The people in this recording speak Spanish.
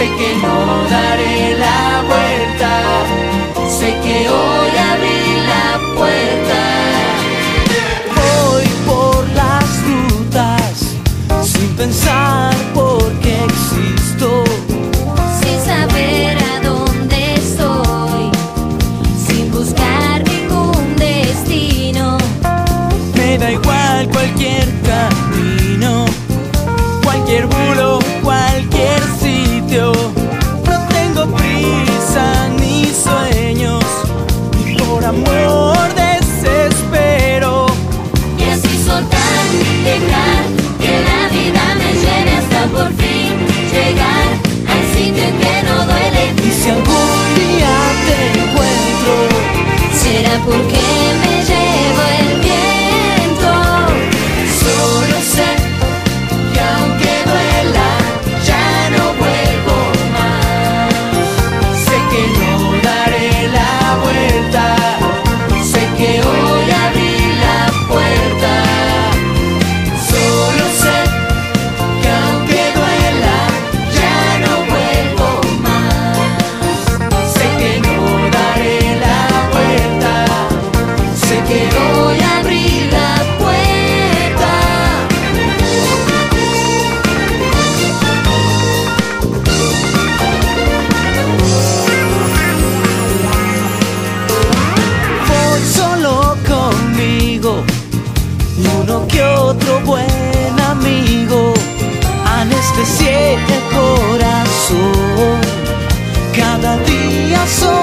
sé que no daré la vuelta, sé que hoy será porque otro buen amigo anestesie el corazón. Cada día soy